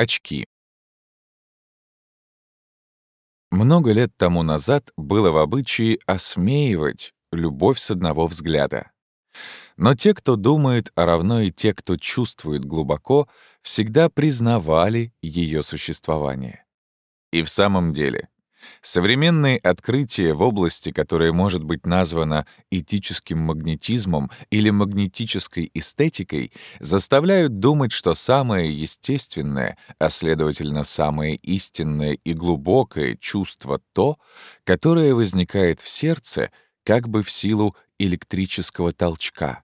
Очки. Много лет тому назад было в обычае осмеивать любовь с одного взгляда. Но те, кто думает, а равно и те, кто чувствует глубоко, всегда признавали ее существование. И в самом деле, Современные открытия в области, которая может быть названа этическим магнетизмом или магнетической эстетикой, заставляют думать, что самое естественное, а следовательно самое истинное и глубокое чувство то, которое возникает в сердце как бы в силу электрического толчка,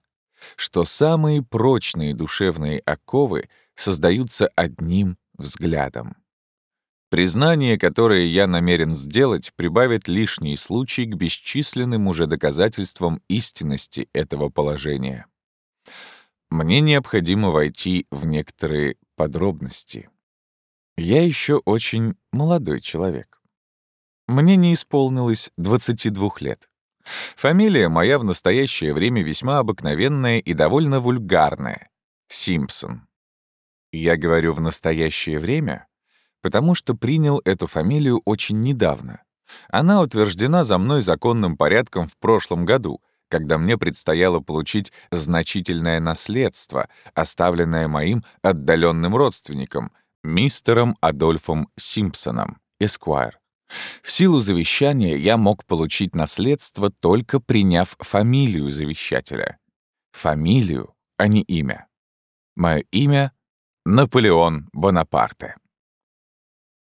что самые прочные душевные оковы создаются одним взглядом. Признание, которое я намерен сделать, прибавит лишний случай к бесчисленным уже доказательствам истинности этого положения. Мне необходимо войти в некоторые подробности. Я еще очень молодой человек. Мне не исполнилось 22 лет. Фамилия моя в настоящее время весьма обыкновенная и довольно вульгарная — Симпсон. Я говорю «в настоящее время», потому что принял эту фамилию очень недавно. Она утверждена за мной законным порядком в прошлом году, когда мне предстояло получить значительное наследство, оставленное моим отдаленным родственником, мистером Адольфом Симпсоном, Эсквайр. В силу завещания я мог получить наследство, только приняв фамилию завещателя. Фамилию, а не имя. Мое имя — Наполеон Бонапарте.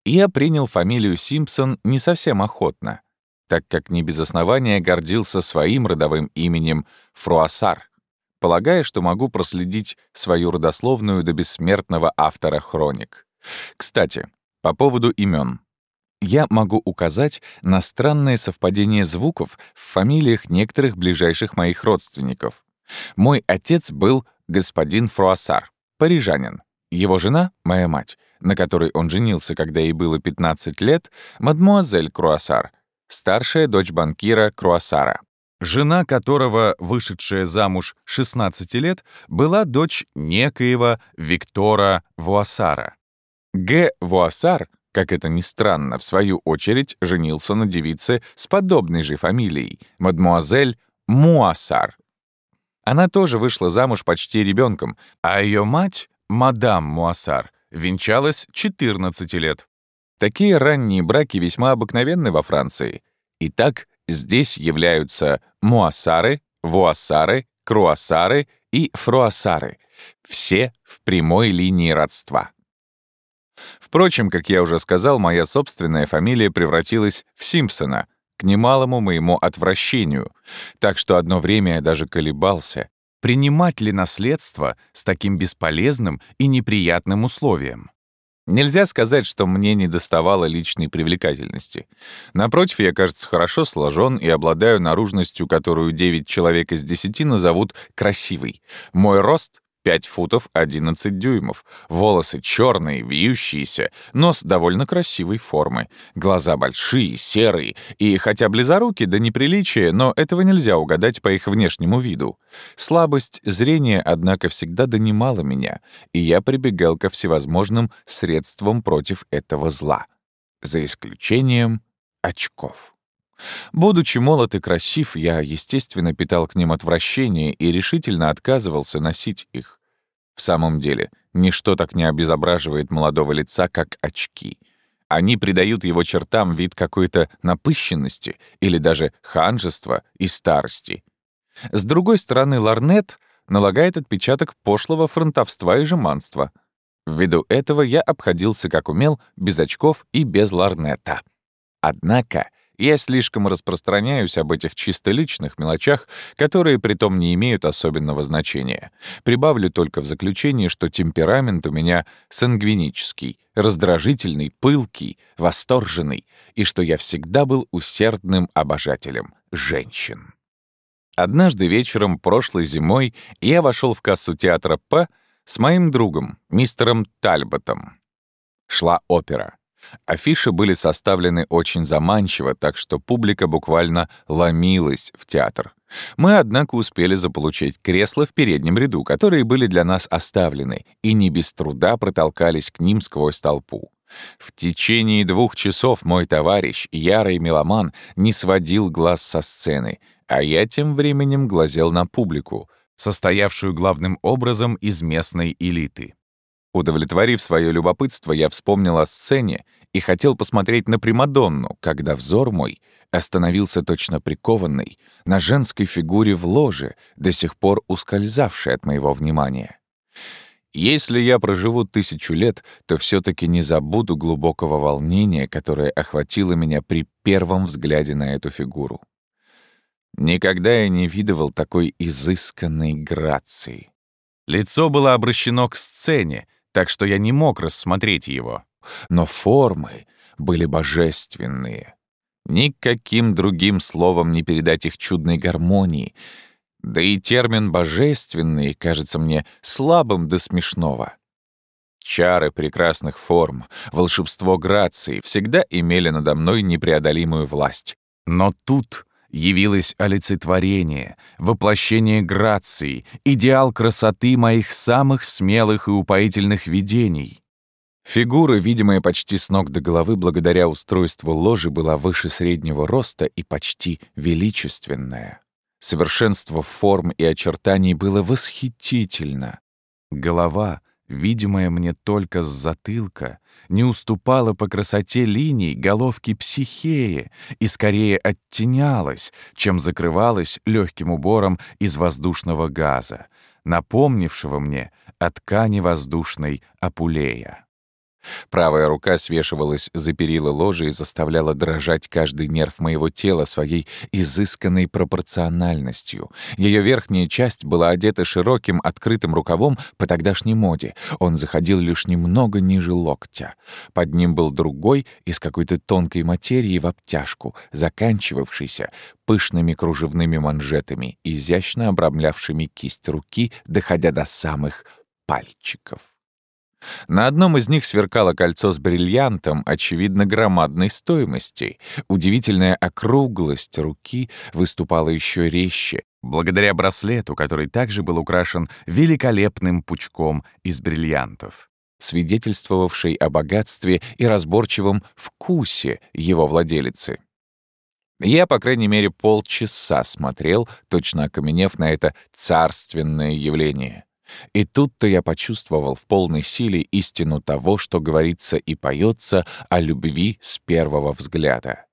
Я принял фамилию Симпсон не совсем охотно, так как не без основания гордился своим родовым именем Фруассар, полагая, что могу проследить свою родословную до бессмертного автора хроник. Кстати, по поводу имен. Я могу указать на странное совпадение звуков в фамилиях некоторых ближайших моих родственников. Мой отец был господин Фруассар, парижанин. Его жена, моя мать, на которой он женился, когда ей было 15 лет, мадмуазель Круассар, старшая дочь банкира Круассара, жена которого, вышедшая замуж 16 лет, была дочь некоего Виктора Вуассара. Г. Вуассар, как это ни странно, в свою очередь женился на девице с подобной же фамилией, мадмуазель Муассар. Она тоже вышла замуж почти ребенком, а ее мать, мадам Муассар, венчалась 14 лет. Такие ранние браки весьма обыкновенны во Франции. Итак, здесь являются муассары, вуассары, круассары и фруассары, все в прямой линии родства. Впрочем, как я уже сказал, моя собственная фамилия превратилась в Симпсона, к немалому моему отвращению, так что одно время я даже колебался, принимать ли наследство с таким бесполезным и неприятным условием. Нельзя сказать, что мне не доставало личной привлекательности. Напротив, я, кажется, хорошо сложен и обладаю наружностью, которую 9 человек из 10 назовут красивой. Мой рост 5 футов 11 дюймов, волосы черные, вьющиеся, нос довольно красивой формы, глаза большие, серые, и хотя близоруки до неприличия, но этого нельзя угадать по их внешнему виду. Слабость зрения, однако, всегда донимала меня, и я прибегал ко всевозможным средствам против этого зла, за исключением очков. Будучи молод и красив, я, естественно, питал к ним отвращение и решительно отказывался носить их. В самом деле, ничто так не обезображивает молодого лица, как очки. Они придают его чертам вид какой-то напыщенности или даже ханжества и старости. С другой стороны, ларнет налагает отпечаток пошлого фронтовства и жеманства. Ввиду этого я обходился как умел, без очков и без ларнета. Однако я слишком распространяюсь об этих чисто личных мелочах, которые притом не имеют особенного значения. Прибавлю только в заключение, что темперамент у меня сангвинический, раздражительный, пылкий, восторженный, и что я всегда был усердным обожателем женщин. Однажды вечером прошлой зимой я вошел в кассу театра П с моим другом, мистером Тальботом. Шла опера. Афиши были составлены очень заманчиво, так что публика буквально ломилась в театр. Мы, однако, успели заполучить кресла в переднем ряду, которые были для нас оставлены, и не без труда протолкались к ним сквозь толпу. В течение двух часов мой товарищ, ярый меломан, не сводил глаз со сцены, а я тем временем глазел на публику, состоявшую главным образом из местной элиты. Удовлетворив свое любопытство, я вспомнил о сцене и хотел посмотреть на Примадонну, когда взор мой остановился точно прикованный на женской фигуре в ложе, до сих пор ускользавшей от моего внимания. Если я проживу тысячу лет, то все таки не забуду глубокого волнения, которое охватило меня при первом взгляде на эту фигуру. Никогда я не видывал такой изысканной грации. Лицо было обращено к сцене, так что я не мог рассмотреть его. Но формы были божественные. Никаким другим словом не передать их чудной гармонии. Да и термин «божественный» кажется мне слабым до смешного. Чары прекрасных форм, волшебство грации всегда имели надо мной непреодолимую власть. Но тут явилось олицетворение, воплощение грации, идеал красоты моих самых смелых и упоительных видений. Фигура, видимая почти с ног до головы благодаря устройству ложи, была выше среднего роста и почти величественная. Совершенство форм и очертаний было восхитительно. Голова видимая мне только с затылка, не уступала по красоте линий головки психеи и скорее оттенялась, чем закрывалась легким убором из воздушного газа, напомнившего мне о ткани воздушной апулея. Правая рука свешивалась за перила ложи и заставляла дрожать каждый нерв моего тела своей изысканной пропорциональностью. Ее верхняя часть была одета широким открытым рукавом по тогдашней моде. Он заходил лишь немного ниже локтя. Под ним был другой из какой-то тонкой материи в обтяжку, заканчивавшийся пышными кружевными манжетами, изящно обрамлявшими кисть руки, доходя до самых пальчиков. На одном из них сверкало кольцо с бриллиантом, очевидно, громадной стоимости. Удивительная округлость руки выступала еще резче, благодаря браслету, который также был украшен великолепным пучком из бриллиантов, свидетельствовавший о богатстве и разборчивом вкусе его владелицы. Я, по крайней мере, полчаса смотрел, точно окаменев на это царственное явление. И тут-то я почувствовал в полной силе истину того, что говорится и поется о любви с первого взгляда.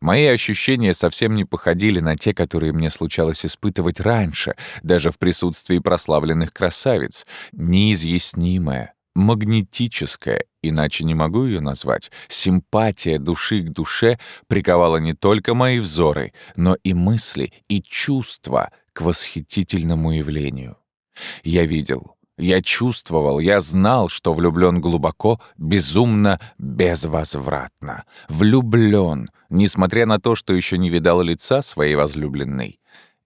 Мои ощущения совсем не походили на те, которые мне случалось испытывать раньше, даже в присутствии прославленных красавиц. Неизъяснимая, магнетическая, иначе не могу ее назвать, симпатия души к душе приковала не только мои взоры, но и мысли, и чувства к восхитительному явлению. Я видел, я чувствовал, я знал, что влюблен глубоко, безумно, безвозвратно. Влюблен, несмотря на то, что еще не видал лица своей возлюбленной.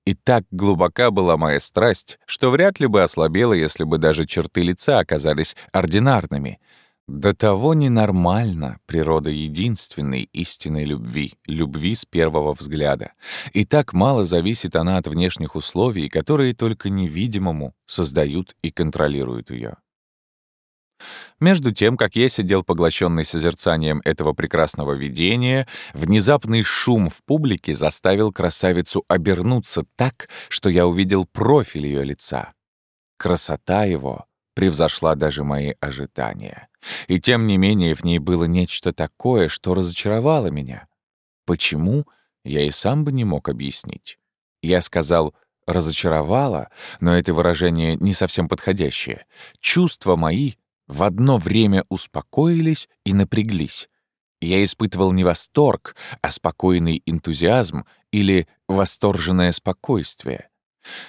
И так глубока была моя страсть, что вряд ли бы ослабела, если бы даже черты лица оказались ординарными — до того ненормально природа единственной истинной любви, любви с первого взгляда. И так мало зависит она от внешних условий, которые только невидимому создают и контролируют ее. Между тем, как я сидел поглощенный созерцанием этого прекрасного видения, внезапный шум в публике заставил красавицу обернуться так, что я увидел профиль ее лица. Красота его превзошла даже мои ожидания. И тем не менее в ней было нечто такое, что разочаровало меня. Почему, я и сам бы не мог объяснить. Я сказал «разочаровало», но это выражение не совсем подходящее. Чувства мои в одно время успокоились и напряглись. Я испытывал не восторг, а спокойный энтузиазм или восторженное спокойствие.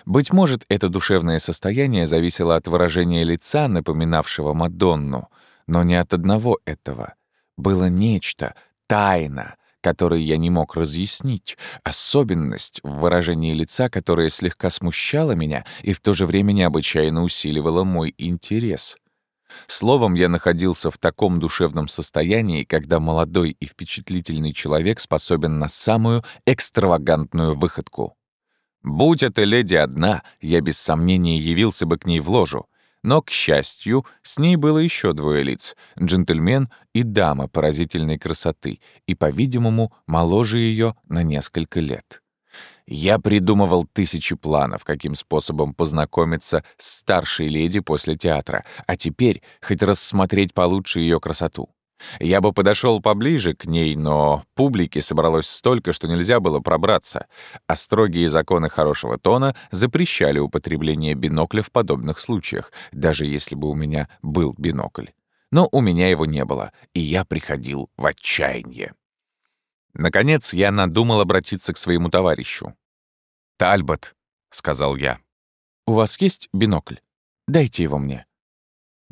Быть может, это душевное состояние зависело от выражения лица, напоминавшего Мадонну, но не от одного этого. Было нечто, тайна, которую я не мог разъяснить, особенность в выражении лица, которая слегка смущала меня и в то же время необычайно усиливала мой интерес. Словом, я находился в таком душевном состоянии, когда молодой и впечатлительный человек способен на самую экстравагантную выходку. Будь эта леди одна, я без сомнения явился бы к ней в ложу. Но, к счастью, с ней было еще двое лиц — джентльмен и дама поразительной красоты, и, по-видимому, моложе ее на несколько лет. Я придумывал тысячи планов, каким способом познакомиться с старшей леди после театра, а теперь хоть рассмотреть получше ее красоту. Я бы подошел поближе к ней, но публики собралось столько, что нельзя было пробраться, а строгие законы хорошего тона запрещали употребление бинокля в подобных случаях, даже если бы у меня был бинокль. Но у меня его не было, и я приходил в отчаяние. Наконец, я надумал обратиться к своему товарищу. «Тальбот», — сказал я, — «у вас есть бинокль? Дайте его мне».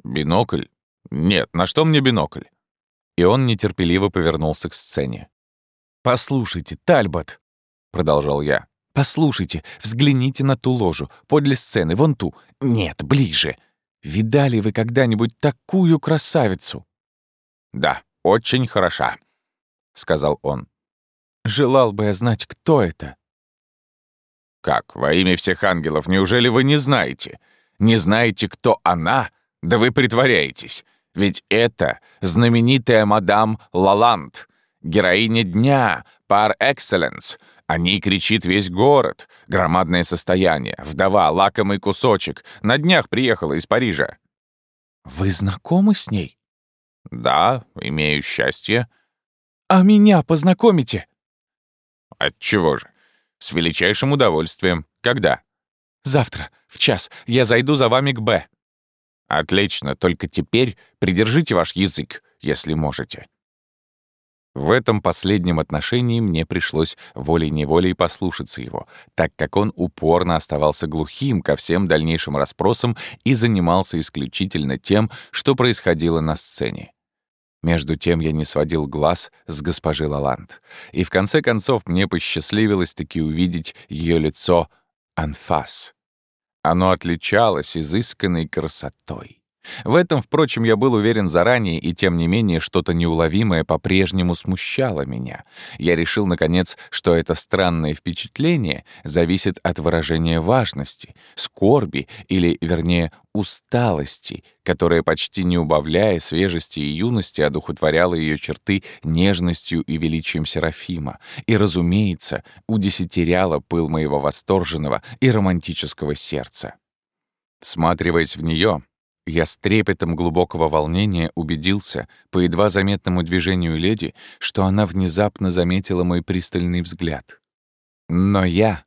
«Бинокль? Нет, на что мне бинокль?» И он нетерпеливо повернулся к сцене. «Послушайте, Тальбот», — продолжал я, — «послушайте, взгляните на ту ложу, подле сцены, вон ту. Нет, ближе. Видали вы когда-нибудь такую красавицу?» «Да, очень хороша», — сказал он. Желал бы я знать, кто это. Как, во имя всех ангелов, неужели вы не знаете? Не знаете, кто она? Да вы притворяетесь. Ведь это знаменитая мадам Лаланд, героиня дня, пар экселленс. О ней кричит весь город. Громадное состояние, вдова, лакомый кусочек. На днях приехала из Парижа. Вы знакомы с ней? Да, имею счастье. А меня познакомите? Отчего же? С величайшим удовольствием. Когда? Завтра, в час. Я зайду за вами к Б. Отлично, только теперь придержите ваш язык, если можете. В этом последнем отношении мне пришлось волей-неволей послушаться его, так как он упорно оставался глухим ко всем дальнейшим расспросам и занимался исключительно тем, что происходило на сцене. Между тем я не сводил глаз с госпожи Лаланд. И в конце концов мне посчастливилось таки увидеть ее лицо анфас. Оно отличалось изысканной красотой. В этом, впрочем, я был уверен заранее, и тем не менее что-то неуловимое по-прежнему смущало меня. Я решил, наконец, что это странное впечатление зависит от выражения важности, скорби или, вернее, усталости, которая, почти не убавляя свежести и юности, одухотворяла ее черты нежностью и величием Серафима, и, разумеется, удесятеряла пыл моего восторженного и романтического сердца. Всматриваясь в нее, я с трепетом глубокого волнения убедился, по едва заметному движению леди, что она внезапно заметила мой пристальный взгляд. Но я,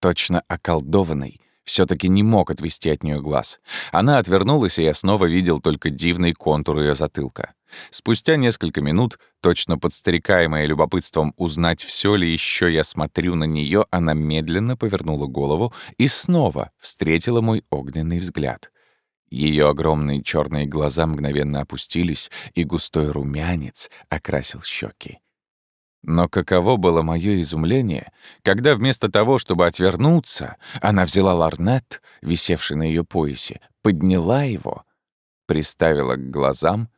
точно околдованный, все таки не мог отвести от нее глаз. Она отвернулась, и я снова видел только дивный контур ее затылка. Спустя несколько минут, точно подстерекаемая любопытством узнать, все ли еще я смотрю на нее, она медленно повернула голову и снова встретила мой огненный взгляд — ее огромные черные глаза мгновенно опустились, и густой румянец окрасил щеки. Но каково было мое изумление, когда вместо того, чтобы отвернуться, она взяла ларнет, висевший на ее поясе, подняла его, приставила к глазам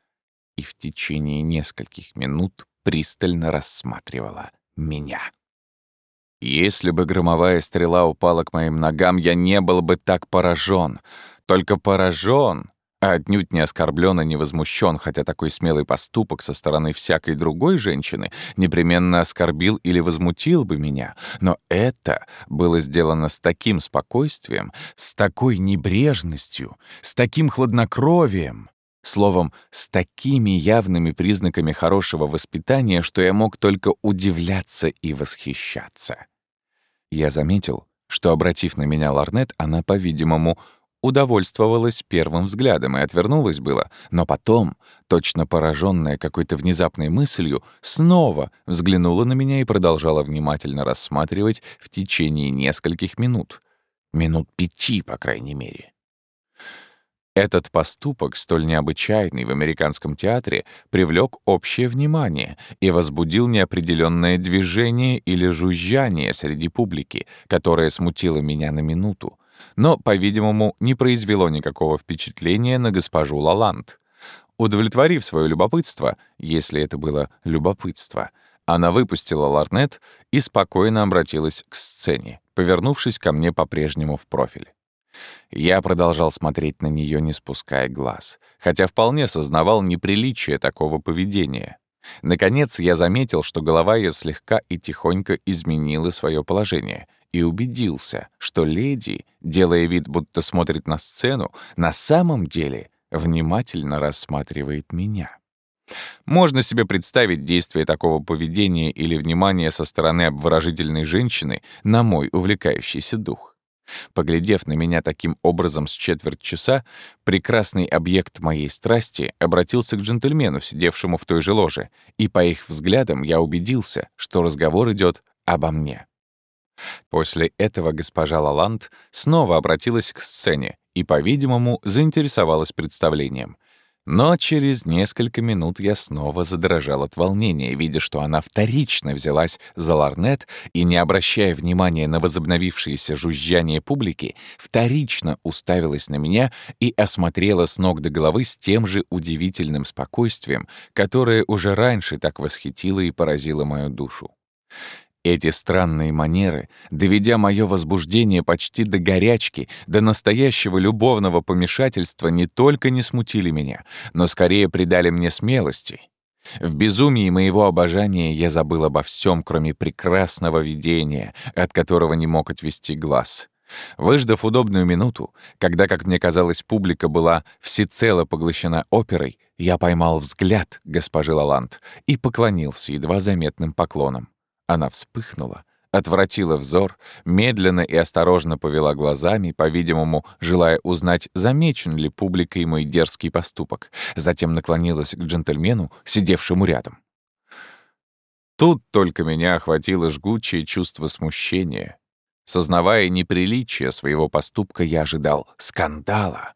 и в течение нескольких минут пристально рассматривала меня. Если бы громовая стрела упала к моим ногам, я не был бы так поражен, только поражен, а отнюдь не оскорблен и не возмущен, хотя такой смелый поступок со стороны всякой другой женщины непременно оскорбил или возмутил бы меня. Но это было сделано с таким спокойствием, с такой небрежностью, с таким хладнокровием, словом, с такими явными признаками хорошего воспитания, что я мог только удивляться и восхищаться. Я заметил, что, обратив на меня ларнет, она, по-видимому, удовольствовалась первым взглядом и отвернулась было, но потом, точно пораженная какой-то внезапной мыслью, снова взглянула на меня и продолжала внимательно рассматривать в течение нескольких минут. Минут пяти, по крайней мере. Этот поступок, столь необычайный в американском театре, привлек общее внимание и возбудил неопределенное движение или жужжание среди публики, которое смутило меня на минуту но, по-видимому, не произвело никакого впечатления на госпожу Лаланд. Удовлетворив свое любопытство, если это было любопытство, она выпустила ларнет и спокойно обратилась к сцене, повернувшись ко мне по-прежнему в профиль. Я продолжал смотреть на нее, не спуская глаз, хотя вполне сознавал неприличие такого поведения. Наконец я заметил, что голова ее слегка и тихонько изменила свое положение, и убедился, что леди, делая вид, будто смотрит на сцену, на самом деле внимательно рассматривает меня. Можно себе представить действие такого поведения или внимания со стороны обворожительной женщины на мой увлекающийся дух. Поглядев на меня таким образом с четверть часа, прекрасный объект моей страсти обратился к джентльмену, сидевшему в той же ложе, и по их взглядам я убедился, что разговор идет обо мне. После этого госпожа Лаланд снова обратилась к сцене и, по-видимому, заинтересовалась представлением — но через несколько минут я снова задрожал от волнения, видя, что она вторично взялась за ларнет и, не обращая внимания на возобновившееся жужжание публики, вторично уставилась на меня и осмотрела с ног до головы с тем же удивительным спокойствием, которое уже раньше так восхитило и поразило мою душу. Эти странные манеры, доведя мое возбуждение почти до горячки, до настоящего любовного помешательства, не только не смутили меня, но скорее придали мне смелости. В безумии моего обожания я забыл обо всем, кроме прекрасного видения, от которого не мог отвести глаз. Выждав удобную минуту, когда, как мне казалось, публика была всецело поглощена оперой, я поймал взгляд госпожи Лаланд и поклонился едва заметным поклоном. Она вспыхнула, отвратила взор, медленно и осторожно повела глазами, по-видимому, желая узнать, замечен ли публикой мой дерзкий поступок, затем наклонилась к джентльмену, сидевшему рядом. Тут только меня охватило жгучее чувство смущения. Сознавая неприличие своего поступка, я ожидал скандала.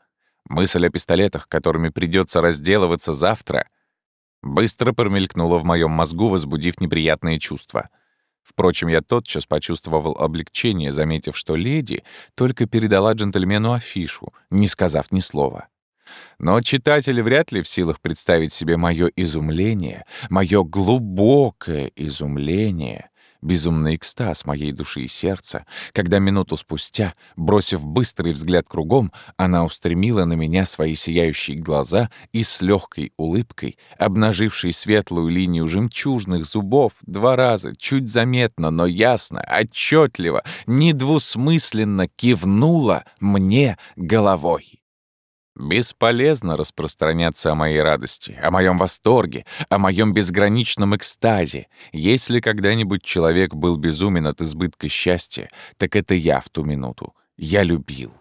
Мысль о пистолетах, которыми придется разделываться завтра, быстро промелькнула в моем мозгу, возбудив неприятные чувства — Впрочем, я тотчас почувствовал облегчение, заметив, что леди только передала джентльмену афишу, не сказав ни слова. Но читатель вряд ли в силах представить себе мое изумление, мое глубокое изумление, безумный экстаз моей души и сердца, когда минуту спустя, бросив быстрый взгляд кругом, она устремила на меня свои сияющие глаза и с легкой улыбкой, обнажившей светлую линию жемчужных зубов, два раза, чуть заметно, но ясно, отчетливо, недвусмысленно кивнула мне головой. Бесполезно распространяться о моей радости, о моем восторге, о моем безграничном экстазе. Если когда-нибудь человек был безумен от избытка счастья, так это я в ту минуту. Я любил.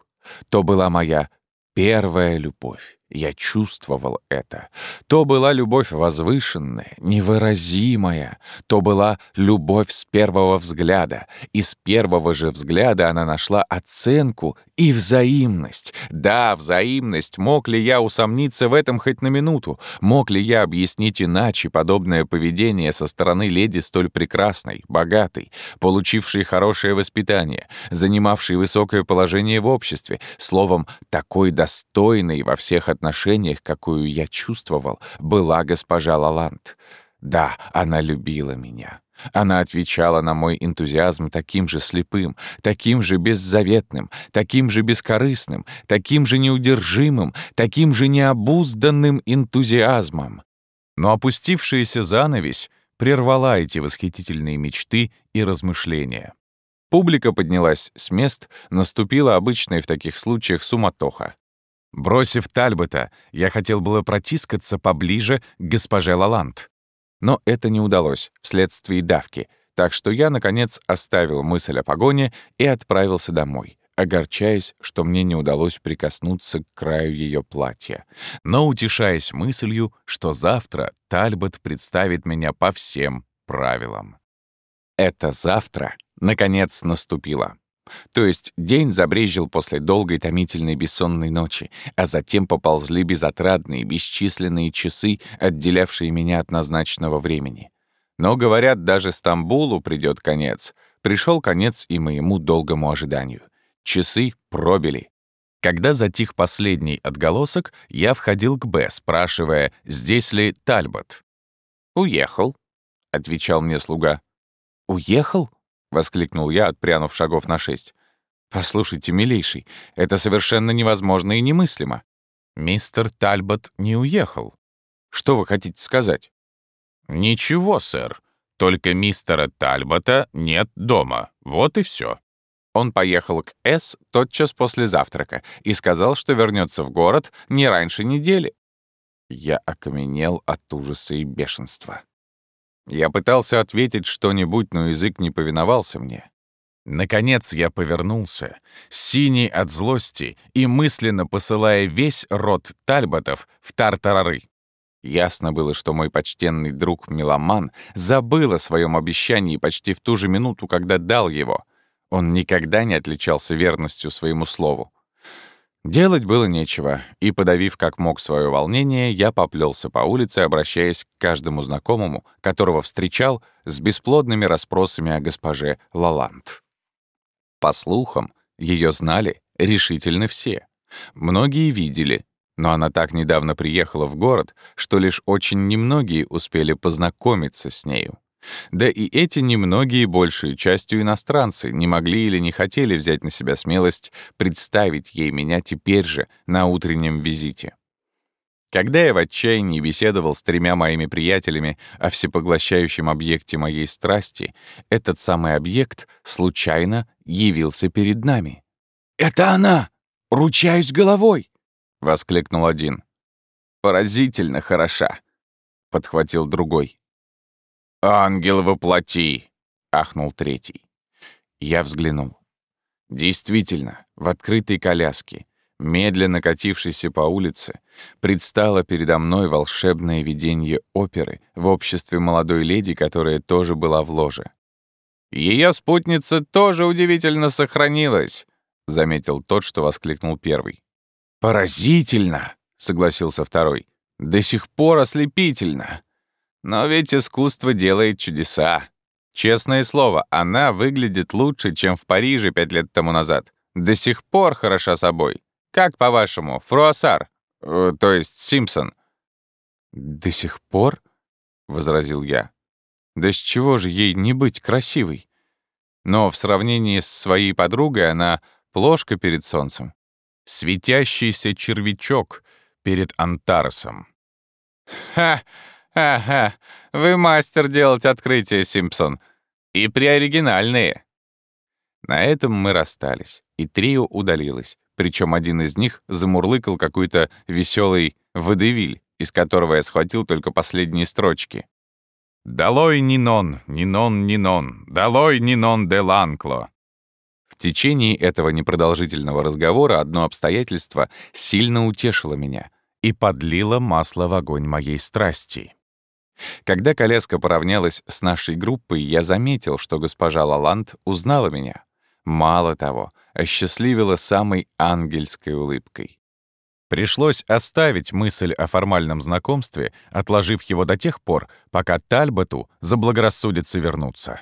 То была моя первая любовь. Я чувствовал это. То была любовь возвышенная, невыразимая. То была любовь с первого взгляда. И с первого же взгляда она нашла оценку и взаимность. Да, взаимность. Мог ли я усомниться в этом хоть на минуту? Мог ли я объяснить иначе подобное поведение со стороны леди столь прекрасной, богатой, получившей хорошее воспитание, занимавшей высокое положение в обществе, словом, такой достойной во всех отношениях, отношениях, какую я чувствовал, была госпожа Лаланд. Да, она любила меня. Она отвечала на мой энтузиазм таким же слепым, таким же беззаветным, таким же бескорыстным, таким же неудержимым, таким же необузданным энтузиазмом. Но опустившаяся занавесь прервала эти восхитительные мечты и размышления. Публика поднялась с мест, наступила обычная в таких случаях суматоха. Бросив Тальбота, я хотел было протискаться поближе к госпоже Лаланд. Но это не удалось вследствие давки, так что я, наконец, оставил мысль о погоне и отправился домой, огорчаясь, что мне не удалось прикоснуться к краю ее платья, но утешаясь мыслью, что завтра Тальбот представит меня по всем правилам. Это завтра, наконец, наступило. То есть день забрежил после долгой томительной бессонной ночи, а затем поползли безотрадные, бесчисленные часы, отделявшие меня от назначенного времени. Но, говорят, даже Стамбулу придет конец. Пришел конец и моему долгому ожиданию. Часы пробили. Когда затих последний отголосок, я входил к Б, спрашивая, здесь ли Тальбот. «Уехал», — отвечал мне слуга. «Уехал?» — воскликнул я, отпрянув шагов на шесть. «Послушайте, милейший, это совершенно невозможно и немыслимо. Мистер Тальбот не уехал. Что вы хотите сказать?» «Ничего, сэр. Только мистера Тальбота нет дома. Вот и все. Он поехал к С тотчас после завтрака и сказал, что вернется в город не раньше недели. Я окаменел от ужаса и бешенства. Я пытался ответить что-нибудь, но язык не повиновался мне. Наконец я повернулся, синий от злости и мысленно посылая весь род Тальботов в тартарары. Ясно было, что мой почтенный друг Меломан забыл о своем обещании почти в ту же минуту, когда дал его. Он никогда не отличался верностью своему слову. Делать было нечего, и, подавив как мог свое волнение, я поплелся по улице, обращаясь к каждому знакомому, которого встречал, с бесплодными расспросами о госпоже Лаланд. По слухам, ее знали решительно все. Многие видели, но она так недавно приехала в город, что лишь очень немногие успели познакомиться с нею. Да и эти немногие, большей частью иностранцы, не могли или не хотели взять на себя смелость представить ей меня теперь же, на утреннем визите. Когда я в отчаянии беседовал с тремя моими приятелями о всепоглощающем объекте моей страсти, этот самый объект случайно явился перед нами. «Это она! Ручаюсь головой!» — воскликнул один. «Поразительно хороша!» — подхватил другой. «Ангел воплоти!» — ахнул третий. Я взглянул. Действительно, в открытой коляске, медленно катившейся по улице, предстало передо мной волшебное видение оперы в обществе молодой леди, которая тоже была в ложе. Ее спутница тоже удивительно сохранилась», — заметил тот, что воскликнул первый. «Поразительно!» — согласился второй. «До сих пор ослепительно!» Но ведь искусство делает чудеса. Честное слово, она выглядит лучше, чем в Париже пять лет тому назад. До сих пор хороша собой. Как, по-вашему, Фруассар? Э, то есть Симпсон?» «До сих пор?» — возразил я. «Да с чего же ей не быть красивой? Но в сравнении с своей подругой она плошка перед солнцем. Светящийся червячок перед Антаресом». «Ха!» «Ага, вы мастер делать открытия, Симпсон. И приоригинальные». На этом мы расстались, и трио удалилось. Причем один из них замурлыкал какой-то веселый водевиль, из которого я схватил только последние строчки. «Долой Нинон, Нинон, Нинон, долой Нинон де Ланкло». В течение этого непродолжительного разговора одно обстоятельство сильно утешило меня и подлило масло в огонь моей страсти. Когда коляска поравнялась с нашей группой, я заметил, что госпожа Лаланд узнала меня. Мало того, осчастливила самой ангельской улыбкой. Пришлось оставить мысль о формальном знакомстве, отложив его до тех пор, пока Тальботу заблагорассудится вернуться.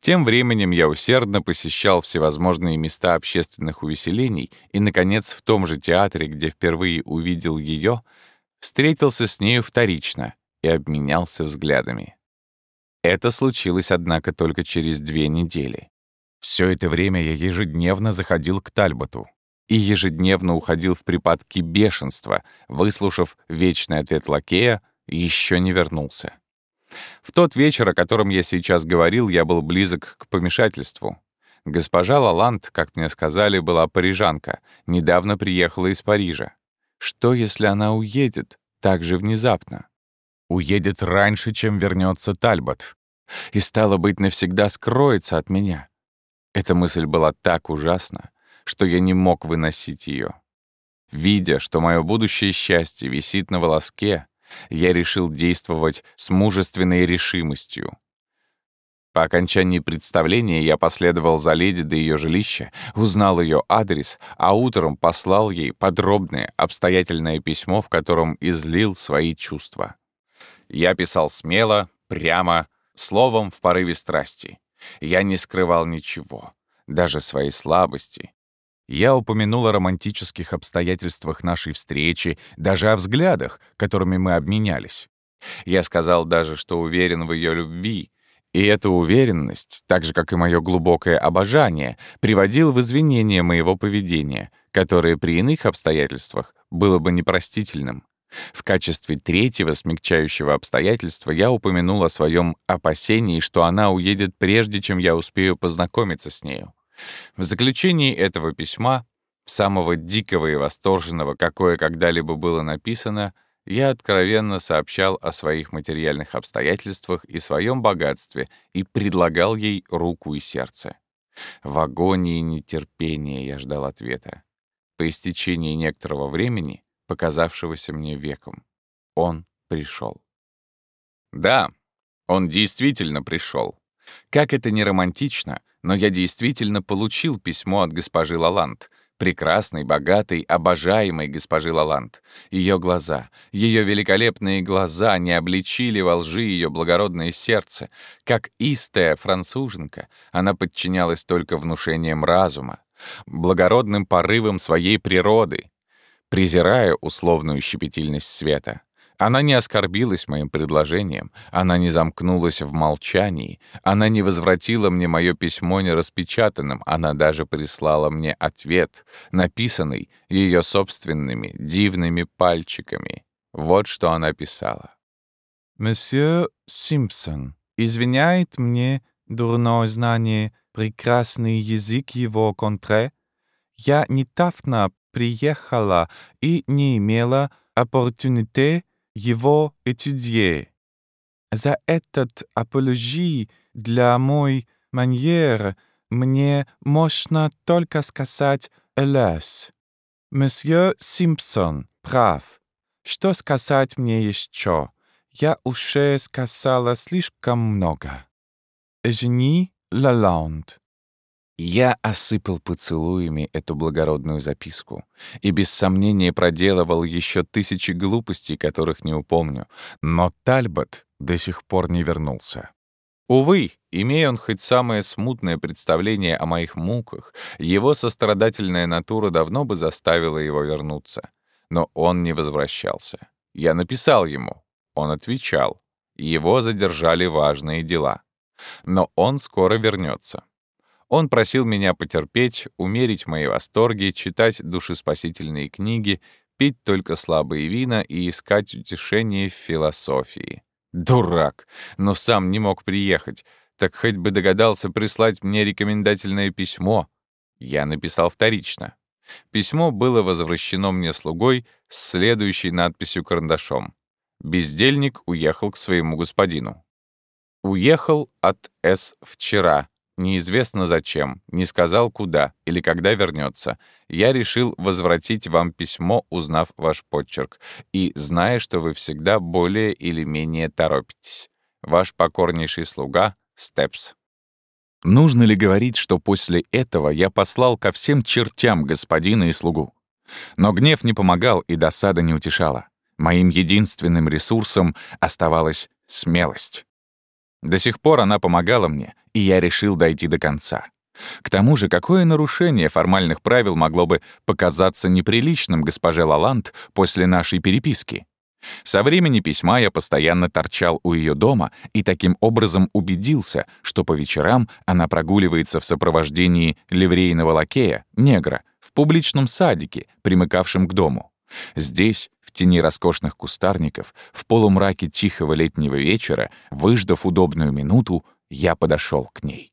Тем временем я усердно посещал всевозможные места общественных увеселений и, наконец, в том же театре, где впервые увидел ее, встретился с нею вторично и обменялся взглядами. Это случилось, однако, только через две недели. Все это время я ежедневно заходил к Тальботу и ежедневно уходил в припадки бешенства, выслушав вечный ответ лакея, еще не вернулся. В тот вечер, о котором я сейчас говорил, я был близок к помешательству. Госпожа Лаланд, как мне сказали, была парижанка, недавно приехала из Парижа. Что, если она уедет так же внезапно? Уедет раньше, чем вернется Тальбот. И, стало быть, навсегда скроется от меня. Эта мысль была так ужасна, что я не мог выносить ее. Видя, что мое будущее счастье висит на волоске, я решил действовать с мужественной решимостью. По окончании представления я последовал за леди до ее жилища, узнал ее адрес, а утром послал ей подробное, обстоятельное письмо, в котором излил свои чувства. Я писал смело, прямо, словом в порыве страсти. Я не скрывал ничего, даже своей слабости. Я упомянул о романтических обстоятельствах нашей встречи, даже о взглядах, которыми мы обменялись. Я сказал даже, что уверен в ее любви, И эта уверенность, так же, как и мое глубокое обожание, приводил в извинение моего поведения, которое при иных обстоятельствах было бы непростительным. В качестве третьего смягчающего обстоятельства я упомянул о своем опасении, что она уедет прежде, чем я успею познакомиться с нею. В заключении этого письма, самого дикого и восторженного, какое когда-либо было написано, я откровенно сообщал о своих материальных обстоятельствах и своем богатстве и предлагал ей руку и сердце. В агонии нетерпения я ждал ответа. По истечении некоторого времени, показавшегося мне веком, он пришел. Да, он действительно пришел. Как это не романтично, но я действительно получил письмо от госпожи Лаланд — прекрасной, богатой, обожаемой госпожи Лаланд. Ее глаза, ее великолепные глаза не обличили во лжи ее благородное сердце. Как истая француженка, она подчинялась только внушениям разума, благородным порывам своей природы, презирая условную щепетильность света. Она не оскорбилась моим предложением, она не замкнулась в молчании, она не возвратила мне мое письмо нераспечатанным, она даже прислала мне ответ, написанный ее собственными дивными пальчиками. Вот что она писала. «Месье Симпсон извиняет мне дурное знание, прекрасный язык его контре. Я недавно приехала и не имела opportunité его étudier. За этот апологий для мой маньер мне можно только сказать «Элэс». Месье Симпсон прав. Что сказать мне еще? Я уже сказала слишком много. Эжени Лаланд. Я осыпал поцелуями эту благородную записку и без сомнения проделывал еще тысячи глупостей, которых не упомню, но Тальбот до сих пор не вернулся. Увы, имея он хоть самое смутное представление о моих муках, его сострадательная натура давно бы заставила его вернуться. Но он не возвращался. Я написал ему. Он отвечал. Его задержали важные дела. Но он скоро вернется. Он просил меня потерпеть, умерить мои восторги, читать душеспасительные книги, пить только слабые вина и искать утешение в философии. Дурак! Но сам не мог приехать. Так хоть бы догадался прислать мне рекомендательное письмо. Я написал вторично. Письмо было возвращено мне слугой с следующей надписью карандашом. Бездельник уехал к своему господину. Уехал от С вчера, Неизвестно зачем, не сказал куда или когда вернется. Я решил возвратить вам письмо, узнав ваш почерк, и зная, что вы всегда более или менее торопитесь. Ваш покорнейший слуга Степс. Нужно ли говорить, что после этого я послал ко всем чертям господина и слугу? Но гнев не помогал и досада не утешала. Моим единственным ресурсом оставалась смелость. До сих пор она помогала мне, и я решил дойти до конца. К тому же, какое нарушение формальных правил могло бы показаться неприличным госпоже Лаланд после нашей переписки? Со времени письма я постоянно торчал у ее дома и таким образом убедился, что по вечерам она прогуливается в сопровождении ливрейного лакея, негра, в публичном садике, примыкавшем к дому. Здесь, в тени роскошных кустарников, в полумраке тихого летнего вечера, выждав удобную минуту, я подошел к ней.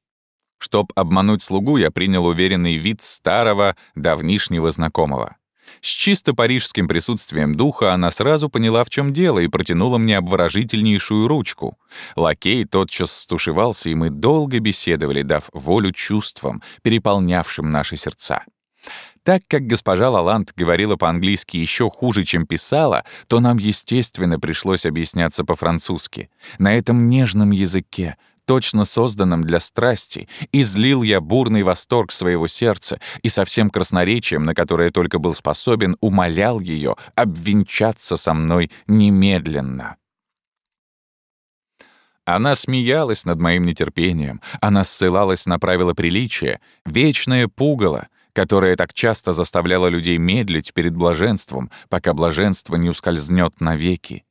Чтоб обмануть слугу, я принял уверенный вид старого, давнишнего знакомого. С чисто парижским присутствием духа она сразу поняла, в чем дело, и протянула мне обворожительнейшую ручку. Лакей тотчас стушевался, и мы долго беседовали, дав волю чувствам, переполнявшим наши сердца. Так как госпожа Лаланд говорила по-английски еще хуже, чем писала, то нам, естественно, пришлось объясняться по-французски. На этом нежном языке, точно созданном для страсти, излил я бурный восторг своего сердца и со всем красноречием, на которое только был способен, умолял ее обвенчаться со мной немедленно. Она смеялась над моим нетерпением, она ссылалась на правила приличия, вечное пугало — которая так часто заставляла людей медлить перед блаженством, пока блаженство не ускользнет навеки.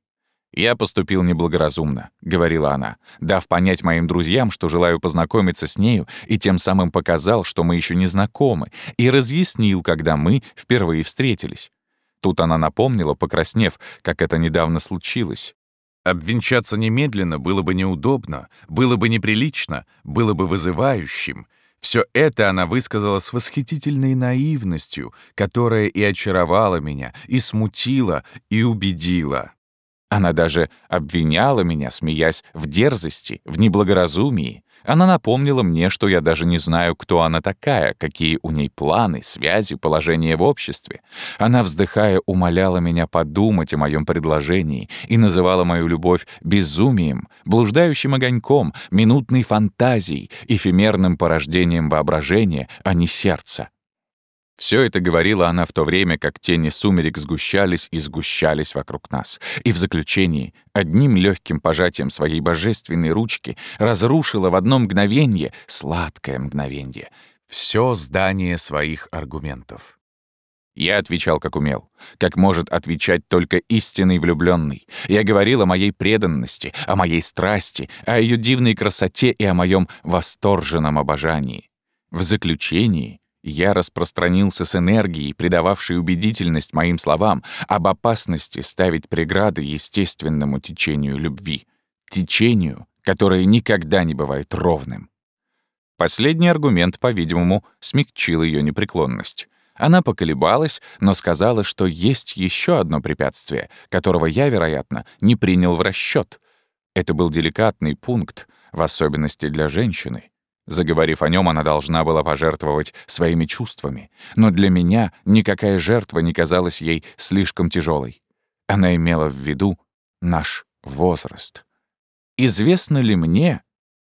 «Я поступил неблагоразумно», — говорила она, дав понять моим друзьям, что желаю познакомиться с нею, и тем самым показал, что мы еще не знакомы, и разъяснил, когда мы впервые встретились. Тут она напомнила, покраснев, как это недавно случилось. Обвенчаться немедленно было бы неудобно, было бы неприлично, было бы вызывающим. Все это она высказала с восхитительной наивностью, которая и очаровала меня, и смутила, и убедила. Она даже обвиняла меня, смеясь, в дерзости, в неблагоразумии. Она напомнила мне, что я даже не знаю, кто она такая, какие у ней планы, связи, положение в обществе. Она, вздыхая, умоляла меня подумать о моем предложении и называла мою любовь безумием, блуждающим огоньком, минутной фантазией, эфемерным порождением воображения, а не сердца. Все это говорила она в то время, как тени сумерек сгущались и сгущались вокруг нас. И в заключении, одним легким пожатием своей божественной ручки разрушила в одно мгновенье, сладкое мгновенье, все здание своих аргументов. Я отвечал, как умел, как может отвечать только истинный влюбленный. Я говорил о моей преданности, о моей страсти, о ее дивной красоте и о моем восторженном обожании. В заключении я распространился с энергией, придававшей убедительность моим словам, об опасности ставить преграды естественному течению любви, течению, которое никогда не бывает ровным. Последний аргумент, по-видимому, смягчил ее непреклонность. Она поколебалась, но сказала, что есть еще одно препятствие, которого я, вероятно, не принял в расчет. Это был деликатный пункт, в особенности для женщины. Заговорив о нем, она должна была пожертвовать своими чувствами. Но для меня никакая жертва не казалась ей слишком тяжелой. Она имела в виду наш возраст. Известно ли мне,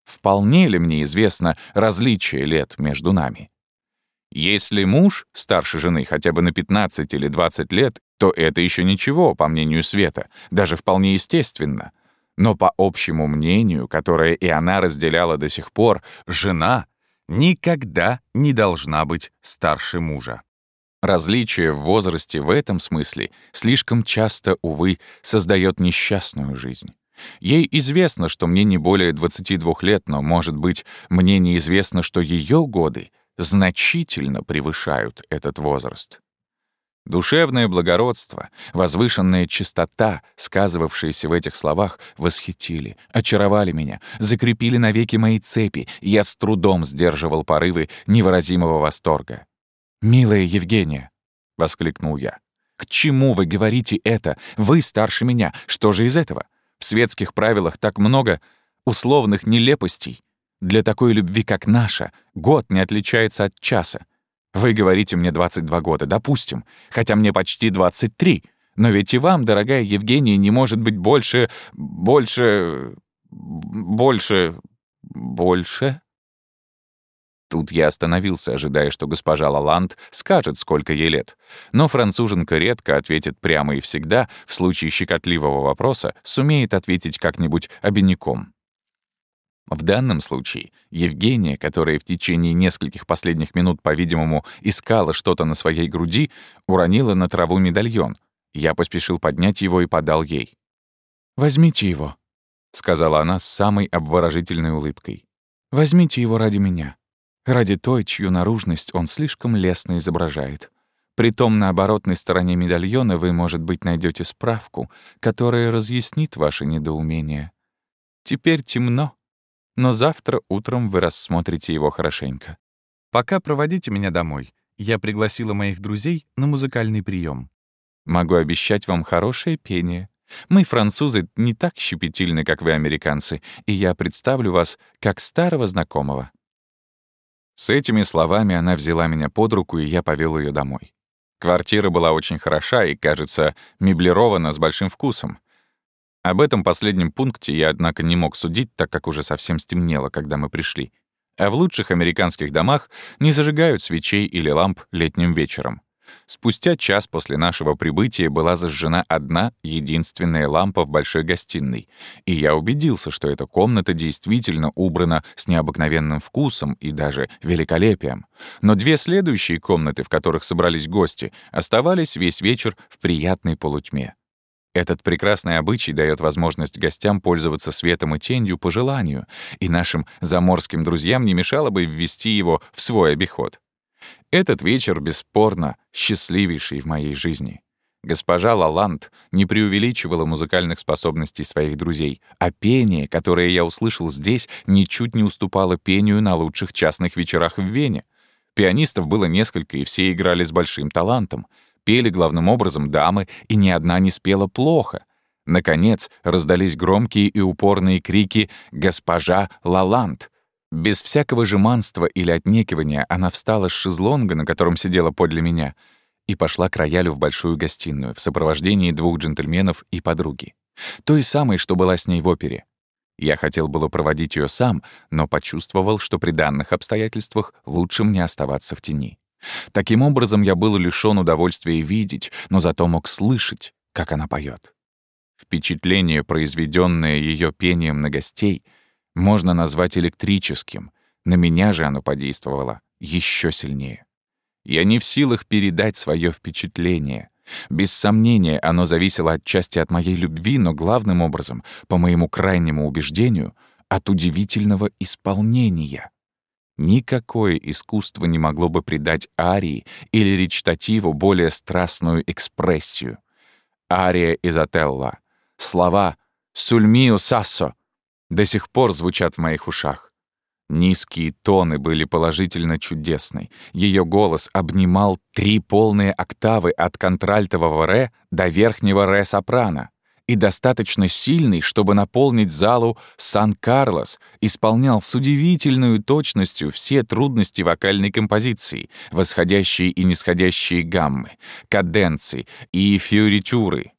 вполне ли мне известно различие лет между нами? Если муж старше жены хотя бы на 15 или 20 лет, то это еще ничего, по мнению Света, даже вполне естественно. Но по общему мнению, которое и она разделяла до сих пор, жена никогда не должна быть старше мужа. Различие в возрасте в этом смысле слишком часто, увы, создает несчастную жизнь. Ей известно, что мне не более 22 лет, но, может быть, мне неизвестно, что ее годы значительно превышают этот возраст. Душевное благородство, возвышенная чистота, сказывавшиеся в этих словах, восхитили, очаровали меня, закрепили навеки мои цепи, я с трудом сдерживал порывы невыразимого восторга. «Милая Евгения!» — воскликнул я. «К чему вы говорите это? Вы старше меня. Что же из этого? В светских правилах так много условных нелепостей. Для такой любви, как наша, год не отличается от часа. Вы говорите мне 22 года, допустим, хотя мне почти 23. Но ведь и вам, дорогая Евгения, не может быть больше... больше... больше... больше... Тут я остановился, ожидая, что госпожа Лаланд скажет, сколько ей лет. Но француженка редко ответит прямо и всегда, в случае щекотливого вопроса, сумеет ответить как-нибудь обиняком. В данном случае Евгения, которая в течение нескольких последних минут, по-видимому, искала что-то на своей груди, уронила на траву медальон. Я поспешил поднять его и подал ей. «Возьмите его», — сказала она с самой обворожительной улыбкой. «Возьмите его ради меня, ради той, чью наружность он слишком лестно изображает. Притом на оборотной стороне медальона вы, может быть, найдете справку, которая разъяснит ваше недоумение. Теперь темно, но завтра утром вы рассмотрите его хорошенько. Пока проводите меня домой. Я пригласила моих друзей на музыкальный прием. Могу обещать вам хорошее пение. Мы, французы, не так щепетильны, как вы, американцы, и я представлю вас как старого знакомого». С этими словами она взяла меня под руку, и я повел ее домой. Квартира была очень хороша и, кажется, меблирована с большим вкусом. Об этом последнем пункте я, однако, не мог судить, так как уже совсем стемнело, когда мы пришли. А в лучших американских домах не зажигают свечей или ламп летним вечером. Спустя час после нашего прибытия была зажжена одна, единственная лампа в большой гостиной, и я убедился, что эта комната действительно убрана с необыкновенным вкусом и даже великолепием. Но две следующие комнаты, в которых собрались гости, оставались весь вечер в приятной полутьме. Этот прекрасный обычай дает возможность гостям пользоваться светом и тенью по желанию, и нашим заморским друзьям не мешало бы ввести его в свой обиход. Этот вечер, бесспорно, счастливейший в моей жизни. Госпожа Лаланд не преувеличивала музыкальных способностей своих друзей, а пение, которое я услышал здесь, ничуть не уступало пению на лучших частных вечерах в Вене. Пианистов было несколько, и все играли с большим талантом. Пели главным образом дамы, и ни одна не спела плохо. Наконец раздались громкие и упорные крики «Госпожа Лаланд!». Без всякого жеманства или отнекивания она встала с шезлонга, на котором сидела подле меня — и пошла к роялю в большую гостиную в сопровождении двух джентльменов и подруги. Той самой, что была с ней в опере. Я хотел было проводить ее сам, но почувствовал, что при данных обстоятельствах лучше мне оставаться в тени. Таким образом, я был лишён удовольствия видеть, но зато мог слышать, как она поет. Впечатление, произведенное ее пением на гостей, можно назвать электрическим. На меня же оно подействовало еще сильнее. Я не в силах передать свое впечатление. Без сомнения, оно зависело отчасти от моей любви, но главным образом, по моему крайнему убеждению, от удивительного исполнения. Никакое искусство не могло бы придать арии или речитативу более страстную экспрессию. Ария из Отелла. Слова «Сульмио Сассо» до сих пор звучат в моих ушах. Низкие тоны были положительно чудесны. Ее голос обнимал три полные октавы от контральтового ре до верхнего ре-сопрано и достаточно сильный, чтобы наполнить залу «Сан-Карлос», исполнял с удивительной точностью все трудности вокальной композиции, восходящие и нисходящие гаммы, каденции и фиоритюры.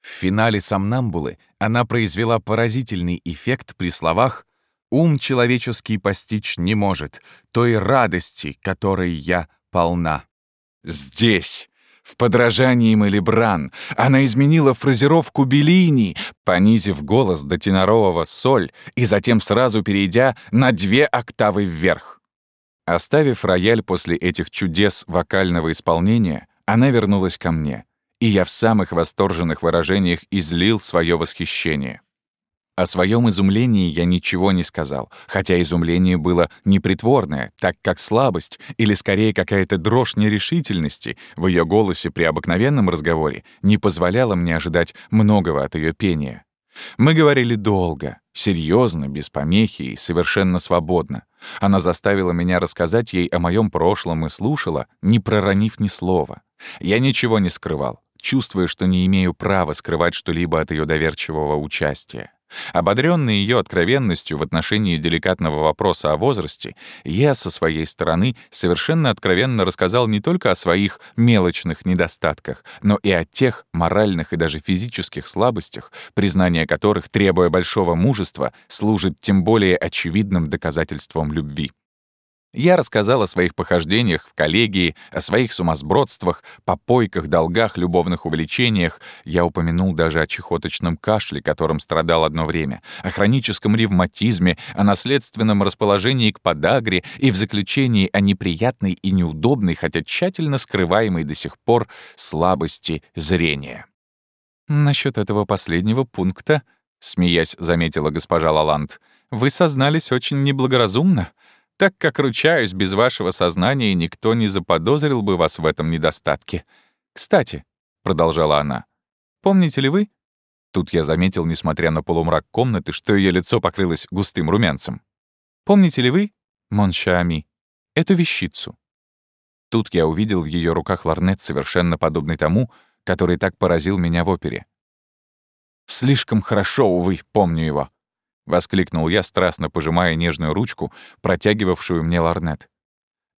В финале «Сомнамбулы» она произвела поразительный эффект при словах Ум человеческий постичь не может той радости, которой я полна. Здесь, в подражании Малибран, она изменила фразировку Беллини, понизив голос до тенорового соль и затем сразу перейдя на две октавы вверх. Оставив рояль после этих чудес вокального исполнения, она вернулась ко мне, и я в самых восторженных выражениях излил свое восхищение. О своем изумлении я ничего не сказал, хотя изумление было непритворное, так как слабость, или скорее какая-то дрожь нерешительности в ее голосе при обыкновенном разговоре не позволяла мне ожидать многого от ее пения. Мы говорили долго, серьезно, без помехи и совершенно свободно. Она заставила меня рассказать ей о моем прошлом и слушала, не проронив ни слова. Я ничего не скрывал, чувствуя, что не имею права скрывать что-либо от ее доверчивого участия. Ободрённый ее откровенностью в отношении деликатного вопроса о возрасте, я со своей стороны совершенно откровенно рассказал не только о своих мелочных недостатках, но и о тех моральных и даже физических слабостях, признание которых, требуя большого мужества, служит тем более очевидным доказательством любви. Я рассказал о своих похождениях в коллегии, о своих сумасбродствах, попойках, долгах, любовных увлечениях. Я упомянул даже о чехоточном кашле, которым страдал одно время, о хроническом ревматизме, о наследственном расположении к подагре и в заключении о неприятной и неудобной, хотя тщательно скрываемой до сих пор, слабости зрения. Насчет этого последнего пункта, смеясь, заметила госпожа Лаланд, вы сознались очень неблагоразумно так как, ручаюсь, без вашего сознания никто не заподозрил бы вас в этом недостатке. Кстати, — продолжала она, — помните ли вы? Тут я заметил, несмотря на полумрак комнаты, что ее лицо покрылось густым румянцем. Помните ли вы, Моншами, эту вещицу? Тут я увидел в ее руках ларнет, совершенно подобный тому, который так поразил меня в опере. Слишком хорошо, увы, помню его. — воскликнул я, страстно пожимая нежную ручку, протягивавшую мне ларнет.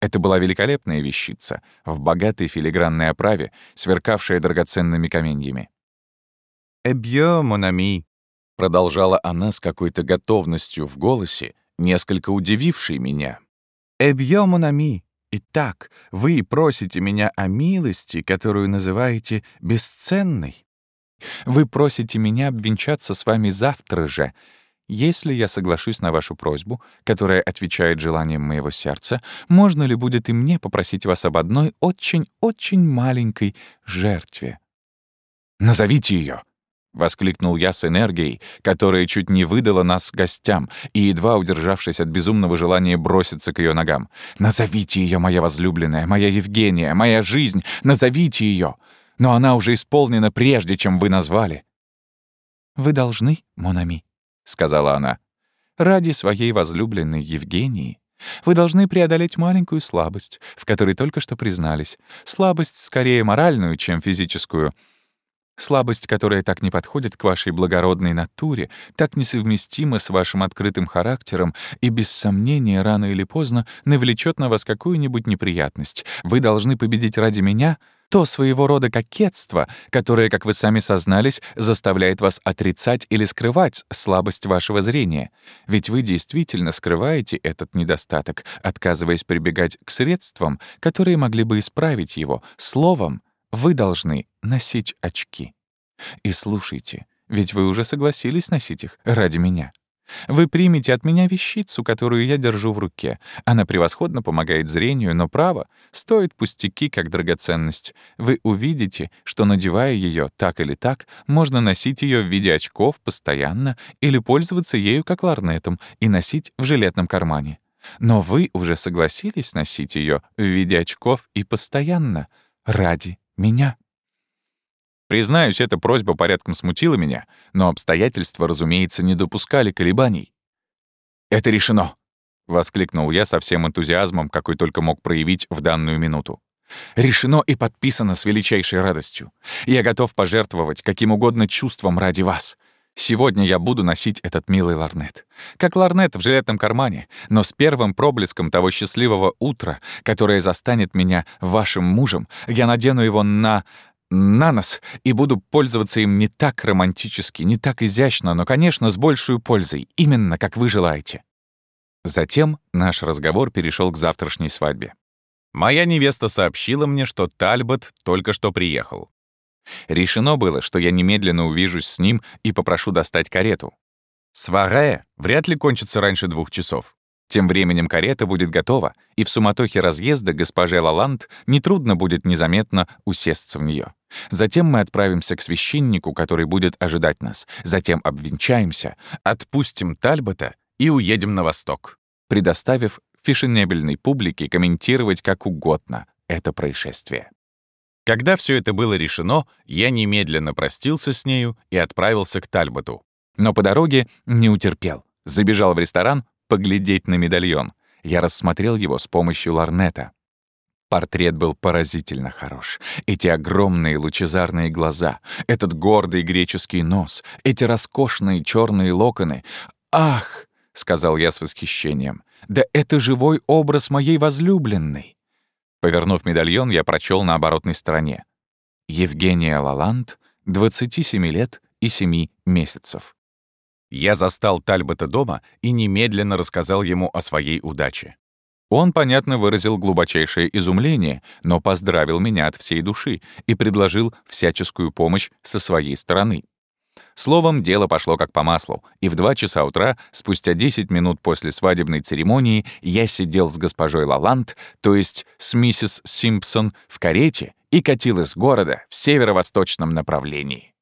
Это была великолепная вещица, в богатой филигранной оправе, сверкавшая драгоценными каменьями. «Эбьё, монами», — продолжала она с какой-то готовностью в голосе, несколько удивившей меня. «Эбьё, монами, итак, вы просите меня о милости, которую называете бесценной. Вы просите меня обвенчаться с вами завтра же, если я соглашусь на вашу просьбу, которая отвечает желаниям моего сердца, можно ли будет и мне попросить вас об одной очень-очень маленькой жертве? «Назовите ее, — воскликнул я с энергией, которая чуть не выдала нас гостям, и, едва удержавшись от безумного желания броситься к ее ногам. «Назовите ее, моя возлюбленная, моя Евгения, моя жизнь! Назовите ее! Но она уже исполнена прежде, чем вы назвали!» «Вы должны, Монами», — сказала она, — «ради своей возлюбленной Евгении вы должны преодолеть маленькую слабость, в которой только что признались. Слабость скорее моральную, чем физическую — Слабость, которая так не подходит к вашей благородной натуре, так несовместима с вашим открытым характером и, без сомнения, рано или поздно навлечет на вас какую-нибудь неприятность. Вы должны победить ради меня то своего рода кокетство, которое, как вы сами сознались, заставляет вас отрицать или скрывать слабость вашего зрения. Ведь вы действительно скрываете этот недостаток, отказываясь прибегать к средствам, которые могли бы исправить его, словом — вы должны носить очки. И слушайте, ведь вы уже согласились носить их ради меня. Вы примете от меня вещицу, которую я держу в руке. Она превосходно помогает зрению, но право стоит пустяки как драгоценность. Вы увидите, что, надевая ее так или так, можно носить ее в виде очков постоянно или пользоваться ею как ларнетом и носить в жилетном кармане. Но вы уже согласились носить ее в виде очков и постоянно ради меня. Признаюсь, эта просьба порядком смутила меня, но обстоятельства, разумеется, не допускали колебаний. «Это решено!» — воскликнул я со всем энтузиазмом, какой только мог проявить в данную минуту. «Решено и подписано с величайшей радостью. Я готов пожертвовать каким угодно чувством ради вас. Сегодня я буду носить этот милый ларнет. Как ларнет в жилетном кармане, но с первым проблеском того счастливого утра, которое застанет меня вашим мужем, я надену его на... на нос и буду пользоваться им не так романтически, не так изящно, но, конечно, с большей пользой, именно как вы желаете. Затем наш разговор перешел к завтрашней свадьбе. Моя невеста сообщила мне, что Тальбот только что приехал. Решено было, что я немедленно увижусь с ним и попрошу достать карету. Сваре вряд ли кончится раньше двух часов. Тем временем карета будет готова, и в суматохе разъезда госпоже Лаланд нетрудно будет незаметно усесться в нее. Затем мы отправимся к священнику, который будет ожидать нас. Затем обвенчаемся, отпустим Тальбота и уедем на восток, предоставив фешенебельной публике комментировать как угодно это происшествие. Когда все это было решено, я немедленно простился с нею и отправился к Тальботу. Но по дороге не утерпел. Забежал в ресторан поглядеть на медальон. Я рассмотрел его с помощью ларнета. Портрет был поразительно хорош. Эти огромные лучезарные глаза, этот гордый греческий нос, эти роскошные черные локоны. «Ах!» — сказал я с восхищением. «Да это живой образ моей возлюбленной!» Повернув медальон, я прочел на оборотной стороне. Евгения Лаланд, 27 лет и 7 месяцев. Я застал Тальбота дома и немедленно рассказал ему о своей удаче. Он, понятно, выразил глубочайшее изумление, но поздравил меня от всей души и предложил всяческую помощь со своей стороны. Словом, дело пошло как по маслу, и в два часа утра, спустя 10 минут после свадебной церемонии, я сидел с госпожой Лаланд, то есть с миссис Симпсон, в карете и катил из города в северо-восточном направлении.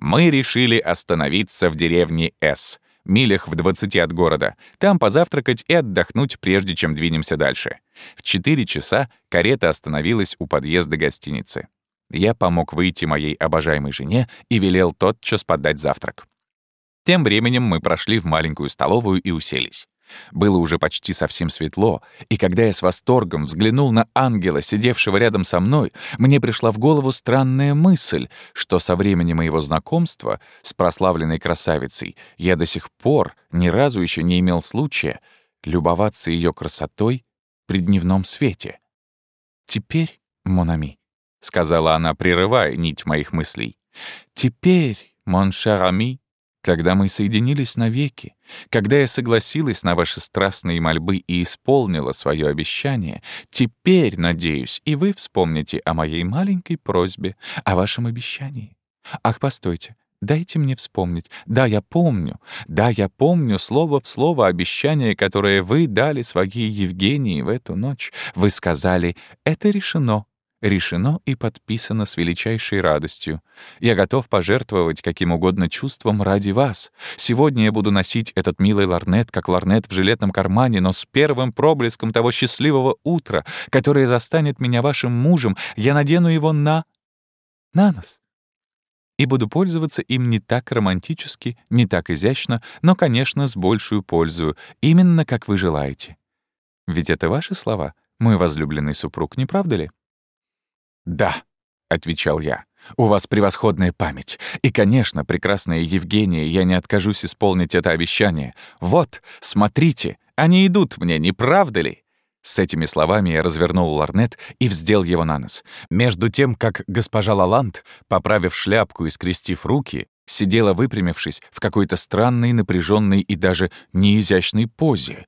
Мы решили остановиться в деревне С, милях в 20 от города, там позавтракать и отдохнуть, прежде чем двинемся дальше. В 4 часа карета остановилась у подъезда гостиницы. Я помог выйти моей обожаемой жене и велел тотчас подать завтрак. Тем временем мы прошли в маленькую столовую и уселись. Было уже почти совсем светло, и когда я с восторгом взглянул на ангела, сидевшего рядом со мной, мне пришла в голову странная мысль, что со времени моего знакомства с прославленной красавицей я до сих пор ни разу еще не имел случая любоваться ее красотой при дневном свете. Теперь, Монами, — сказала она, прерывая нить моих мыслей. «Теперь, моншер ами, когда мы соединились навеки, когда я согласилась на ваши страстные мольбы и исполнила свое обещание, теперь, надеюсь, и вы вспомните о моей маленькой просьбе, о вашем обещании. Ах, постойте, дайте мне вспомнить. Да, я помню. Да, я помню слово в слово обещание, которое вы дали своей Евгении в эту ночь. Вы сказали «это решено». Решено и подписано с величайшей радостью. Я готов пожертвовать каким угодно чувством ради вас. Сегодня я буду носить этот милый ларнет, как ларнет в жилетном кармане, но с первым проблеском того счастливого утра, которое застанет меня вашим мужем, я надену его на... на нос. И буду пользоваться им не так романтически, не так изящно, но, конечно, с большую пользу, именно как вы желаете. Ведь это ваши слова, мой возлюбленный супруг, не правда ли? «Да», — отвечал я, — «у вас превосходная память. И, конечно, прекрасная Евгения, я не откажусь исполнить это обещание. Вот, смотрите, они идут мне, не правда ли?» С этими словами я развернул ларнет и вздел его на нос. Между тем, как госпожа Лаланд, поправив шляпку и скрестив руки, сидела выпрямившись в какой-то странной, напряженной и даже неизящной позе.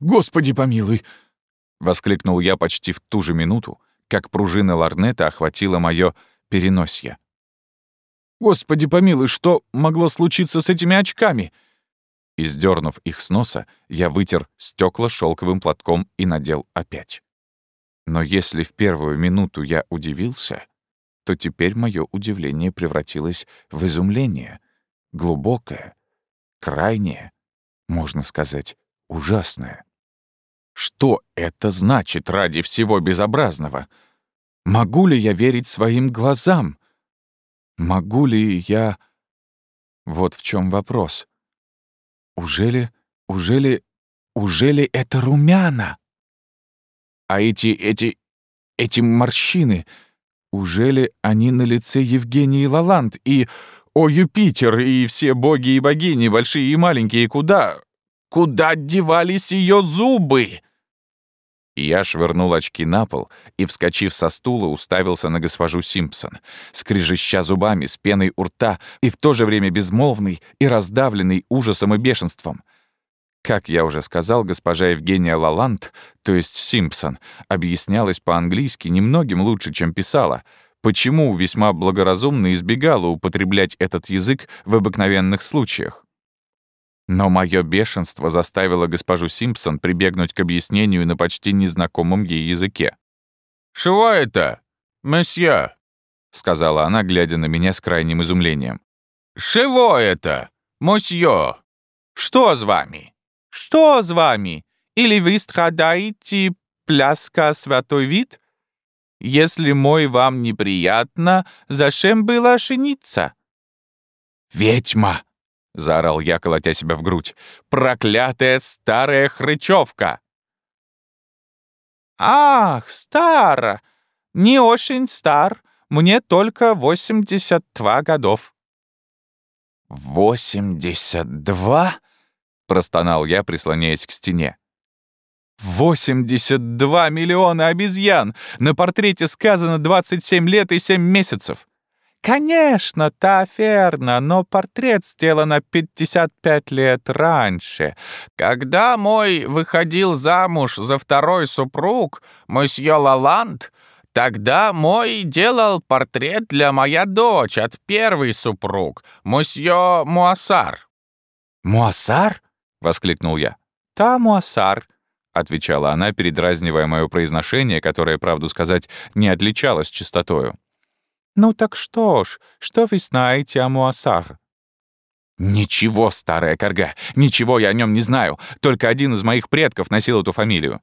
«Господи помилуй!» — воскликнул я почти в ту же минуту, как пружина ларнета охватила моё переносье. «Господи помилуй, что могло случиться с этими очками?» И, сдернув их с носа, я вытер стекла шелковым платком и надел опять. Но если в первую минуту я удивился, то теперь мое удивление превратилось в изумление, глубокое, крайнее, можно сказать, ужасное. Что это значит ради всего безобразного? Могу ли я верить своим глазам? Могу ли я... Вот в чем вопрос. Ужели, ужели, ужели это румяна? А эти, эти, эти морщины, ужели они на лице Евгении Лаланд и... О, Юпитер и все боги и богини, большие и маленькие, куда... Куда девались ее зубы?» Я швырнул очки на пол и, вскочив со стула, уставился на госпожу Симпсон, скрежеща зубами с пеной у рта и в то же время безмолвный и раздавленный ужасом и бешенством. Как я уже сказал, госпожа Евгения Лаланд, то есть Симпсон, объяснялась по-английски немногим лучше, чем писала, почему весьма благоразумно избегала употреблять этот язык в обыкновенных случаях. Но мое бешенство заставило госпожу Симпсон прибегнуть к объяснению на почти незнакомом ей языке. «Чего это, месье?» — сказала она, глядя на меня с крайним изумлением. «Чего это, мосье? Что с вами? Что с вами? Или вы страдаете пляска святой вид? Если мой вам неприятно, зачем было жениться?» «Ведьма!» — заорал я, колотя себя в грудь. «Проклятая старая хрычевка!» «Ах, стар! Не очень стар. Мне только 82 годов». «Восемьдесят два?» — простонал я, прислоняясь к стене. «Восемьдесят два миллиона обезьян! На портрете сказано 27 лет и 7 месяцев!» Конечно, та верно, но портрет сделан 55 лет раньше. Когда мой выходил замуж за второй супруг, мосье Лаланд, тогда мой делал портрет для моя дочь от первый супруг, мосье Муассар. «Муассар?» — воскликнул я. «Та Муассар», — отвечала она, передразнивая мое произношение, которое, правду сказать, не отличалось чистотою. «Ну так что ж, что вы знаете о Муассар?» «Ничего, старая корга, ничего я о нем не знаю. Только один из моих предков носил эту фамилию».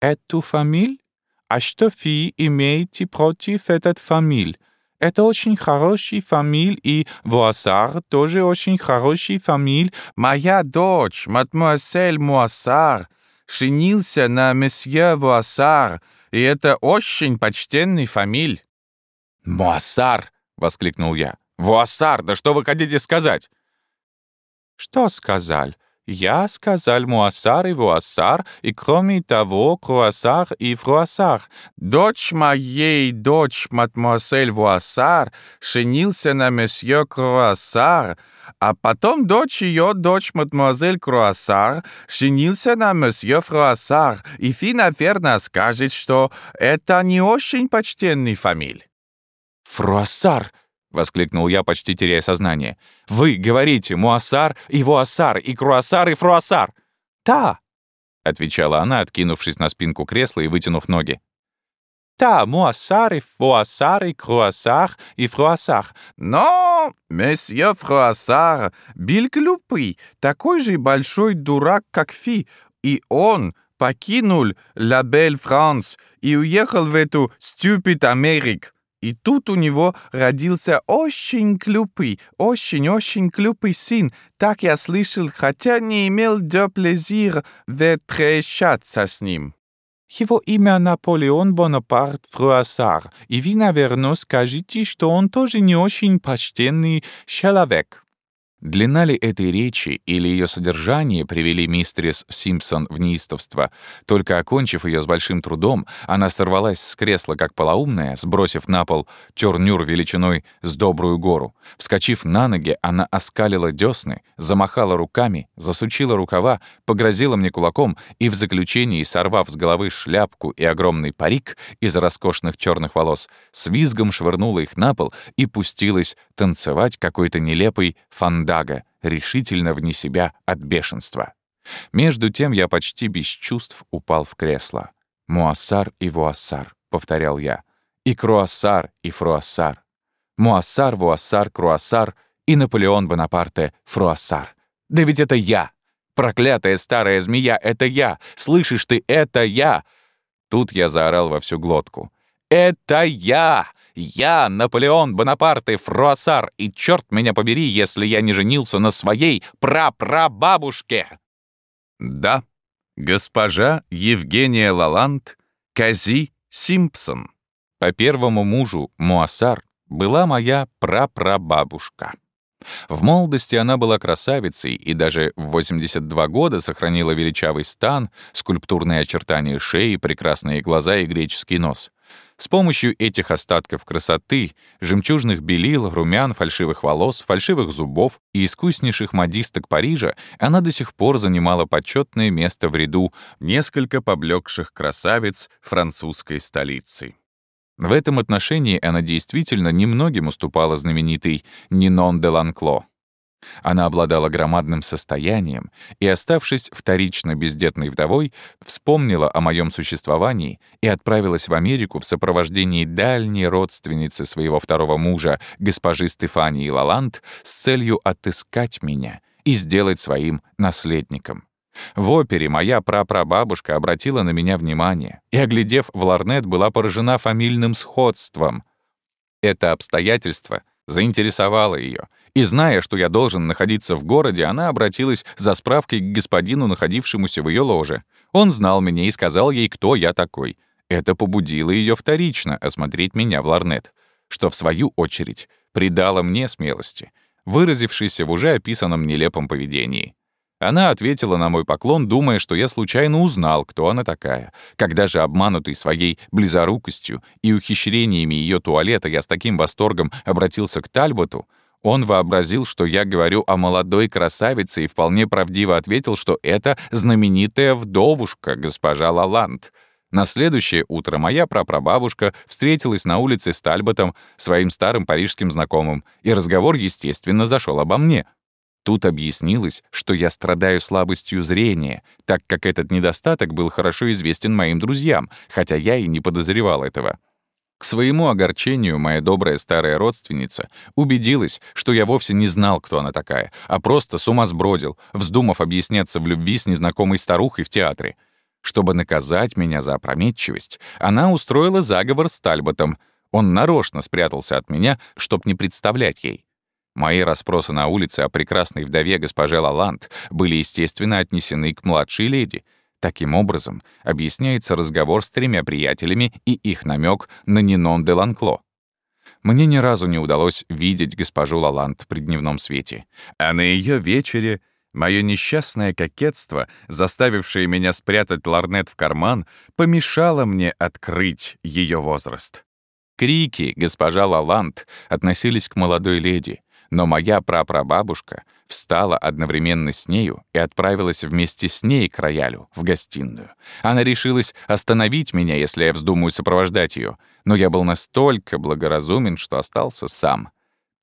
«Эту фамиль? А что вы имеете против этот фамиль? Это очень хороший фамиль, и Муассар тоже очень хороший фамиль. Моя дочь, мадемуазель Муассар, женился на месье Муассар, и это очень почтенный фамиль». «Муассар!» — воскликнул я. «Вуассар! Да что вы хотите сказать?» «Что сказал? Я сказал Муассар и Вуассар, и кроме того, Круассар и Фруассар. Дочь моей, дочь мадемуазель Вуассар, женился на месье Круассар, а потом дочь ее, дочь мадемуазель Круассар, женился на месье Фруассар, и Фи, наверное, скажет, что это не очень почтенный фамиль. «Фруассар!» — воскликнул я, почти теряя сознание. «Вы говорите Муассар и Вуассар, и Круассар и Фруассар!» «Да!» — отвечала она, откинувшись на спинку кресла и вытянув ноги. «Та, муассар и фуассар и круассар и фруассар». Но месье фруассар глупый, такой же большой дурак, как Фи, и он покинул «Ла Бель Франс» и уехал в эту «Стюпид Америк». И тут у него родился очень глупый, очень-очень глупый сын. Так я слышал, хотя не имел de plaisir встречаться с ним. Его имя Наполеон Бонапарт Фруассар, и вы, наверное, скажете, что он тоже не очень почтенный человек. Длина ли этой речи или ее содержание привели мистерис Симпсон в неистовство? Только окончив ее с большим трудом, она сорвалась с кресла как полоумная, сбросив на пол тернюр величиной с добрую гору. Вскочив на ноги, она оскалила десны, замахала руками, засучила рукава, погрозила мне кулаком и в заключении, сорвав с головы шляпку и огромный парик из роскошных черных волос, с визгом швырнула их на пол и пустилась танцевать какой-то нелепый фандом Дага, решительно вне себя от бешенства. Между тем я почти без чувств упал в кресло. «Муассар и Вуассар», — повторял я. «И Круассар и Фруассар». «Муассар, Вуассар, Круассар и Наполеон Бонапарте Фруассар». Да ведь это я! Проклятая старая змея, это я! Слышишь ты, это я!» Тут я заорал во всю глотку. «Это я! Я Наполеон Бонапарт и Фруассар, и черт меня побери, если я не женился на своей прапрабабушке!» Да, госпожа Евгения Лаланд, Кази Симпсон. По первому мужу Муассар была моя прапрабабушка. В молодости она была красавицей и даже в 82 года сохранила величавый стан, скульптурные очертания шеи, прекрасные глаза и греческий нос. С помощью этих остатков красоты, жемчужных белил, румян, фальшивых волос, фальшивых зубов и искуснейших модисток Парижа она до сих пор занимала почетное место в ряду несколько поблекших красавиц французской столицы. В этом отношении она действительно немногим уступала знаменитой Нинон де Ланкло. Она обладала громадным состоянием и, оставшись вторично бездетной вдовой, вспомнила о моем существовании и отправилась в Америку в сопровождении дальней родственницы своего второго мужа, госпожи Стефании Лаланд, с целью отыскать меня и сделать своим наследником. В опере моя прапрабабушка обратила на меня внимание и, оглядев в ларнет, была поражена фамильным сходством. Это обстоятельство заинтересовало ее, и зная, что я должен находиться в городе, она обратилась за справкой к господину, находившемуся в ее ложе. Он знал меня и сказал ей, кто я такой. Это побудило ее вторично осмотреть меня в ларнет, что, в свою очередь, придало мне смелости, выразившейся в уже описанном нелепом поведении. Она ответила на мой поклон, думая, что я случайно узнал, кто она такая. Когда же, обманутый своей близорукостью и ухищрениями ее туалета, я с таким восторгом обратился к Тальботу, он вообразил, что я говорю о молодой красавице и вполне правдиво ответил, что это знаменитая вдовушка, госпожа Лаланд. На следующее утро моя прапрабабушка встретилась на улице с Тальботом, своим старым парижским знакомым, и разговор, естественно, зашел обо мне. Тут объяснилось, что я страдаю слабостью зрения, так как этот недостаток был хорошо известен моим друзьям, хотя я и не подозревал этого. К своему огорчению моя добрая старая родственница убедилась, что я вовсе не знал, кто она такая, а просто с ума сбродил, вздумав объясняться в любви с незнакомой старухой в театре. Чтобы наказать меня за опрометчивость, она устроила заговор с Тальботом. Он нарочно спрятался от меня, чтоб не представлять ей. Мои расспросы на улице о прекрасной вдове госпоже Лаланд были, естественно, отнесены к младшей леди — Таким образом, объясняется разговор с тремя приятелями и их намек на Нинон де Ланкло. Мне ни разу не удалось видеть госпожу Лаланд при дневном свете, а на ее вечере мое несчастное кокетство, заставившее меня спрятать ларнет в карман, помешало мне открыть ее возраст. Крики госпожа Лаланд относились к молодой леди, но моя прапрабабушка — встала одновременно с нею и отправилась вместе с ней к роялю, в гостиную. Она решилась остановить меня, если я вздумаю сопровождать ее, но я был настолько благоразумен, что остался сам.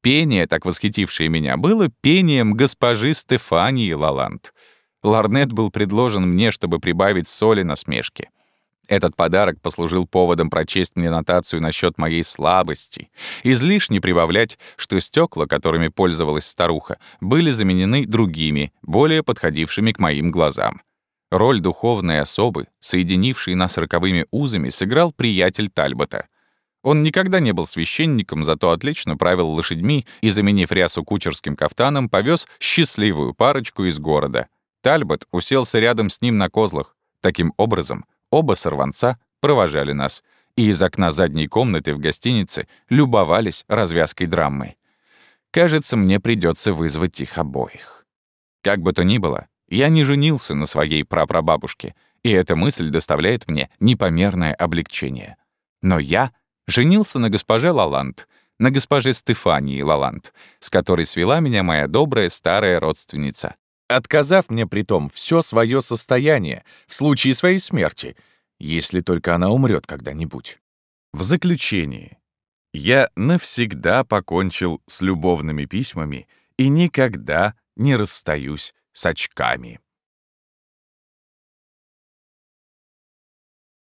Пение, так восхитившее меня, было пением госпожи Стефании Лаланд. Ларнет был предложен мне, чтобы прибавить соли на смешке. Этот подарок послужил поводом прочесть мне нотацию насчет моей слабости. Излишне прибавлять, что стекла, которыми пользовалась старуха, были заменены другими, более подходившими к моим глазам. Роль духовной особы, соединившей нас роковыми узами, сыграл приятель Тальбота. Он никогда не был священником, зато отлично правил лошадьми и, заменив рясу кучерским кафтаном, повез счастливую парочку из города. Тальбот уселся рядом с ним на козлах. Таким образом, Оба сорванца провожали нас и из окна задней комнаты в гостинице любовались развязкой драмы. Кажется, мне придется вызвать их обоих. Как бы то ни было, я не женился на своей прапрабабушке, и эта мысль доставляет мне непомерное облегчение. Но я женился на госпоже Лаланд, на госпоже Стефании Лаланд, с которой свела меня моя добрая старая родственница, отказав мне при том все свое состояние в случае своей смерти, если только она умрет когда-нибудь. В заключение, я навсегда покончил с любовными письмами и никогда не расстаюсь с очками.